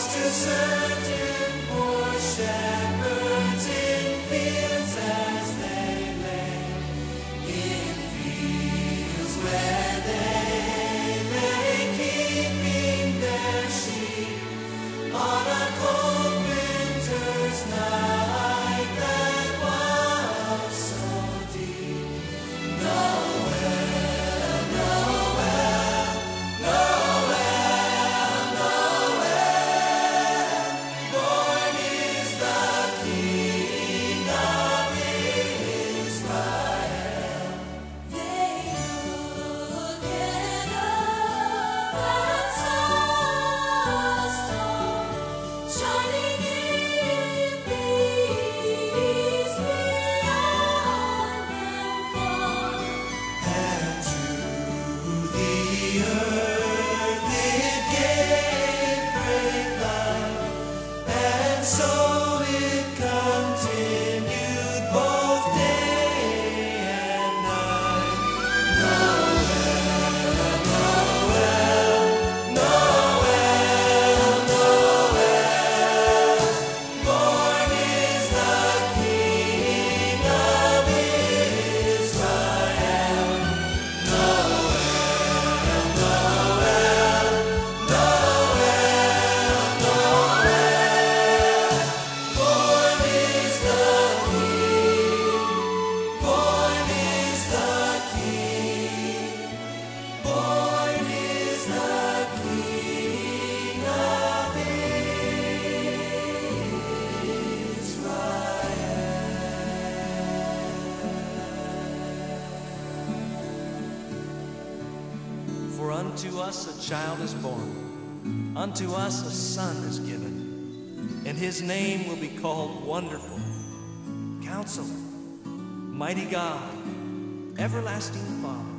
justice and soul. Unto us a child is born, unto us a son is given, and his name will be called Wonderful, Counselor, Mighty God, Everlasting Father